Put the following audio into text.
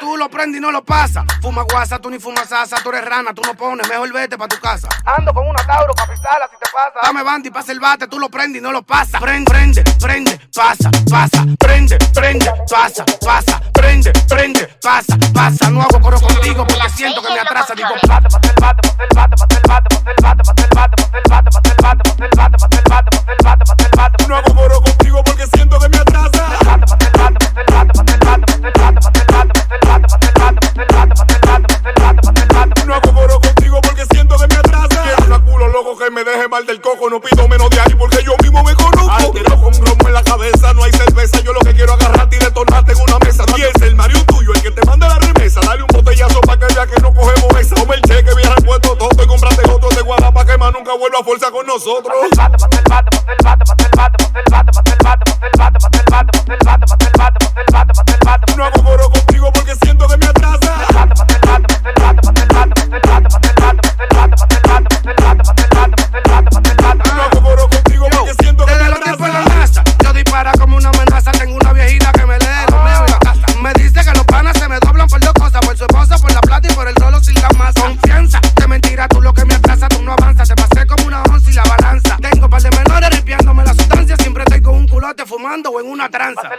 Tú lo prendes y no lo pasas. Fuma guasa, tú ni fumas asa, tú eres rana, tú no pones, mejor vete pa' tu casa. Ando con una Tauro pa' pisarla si te pasa. Dame banda y pasa el bate, tú lo prendes y no lo pasas. Prende, prende, prende, pasa, pasa. Prende, prende, pasa, pasa. Prende, prende, pasa, pasa. No hago coro contigo porque siento que me atrasa. Digo, bate, pasa el bate, pasa el bate, pasa el bate, pasa el bate, pasa el bate, pasa el bate, loco que me deje mal del coco. No pido menos de ahí porque yo mismo me conozco. Altero con romo en la cabeza, no hay cerveza. Yo lo que quiero agarrarte y detonarte en una mesa. Y es el Mario tuyo el que te manda la remesa. Dale un botellazo pa' que vea que no cogemos esa. Toma el cheque, viaja al puesto todo y comprate otro de guarda que más nunca vuelva a fuerza con nosotros. Bate, pasa el bate, pasa el bate, pasa el bate, pasa el bate, pasa el bate, pasa fumando o en una tranza.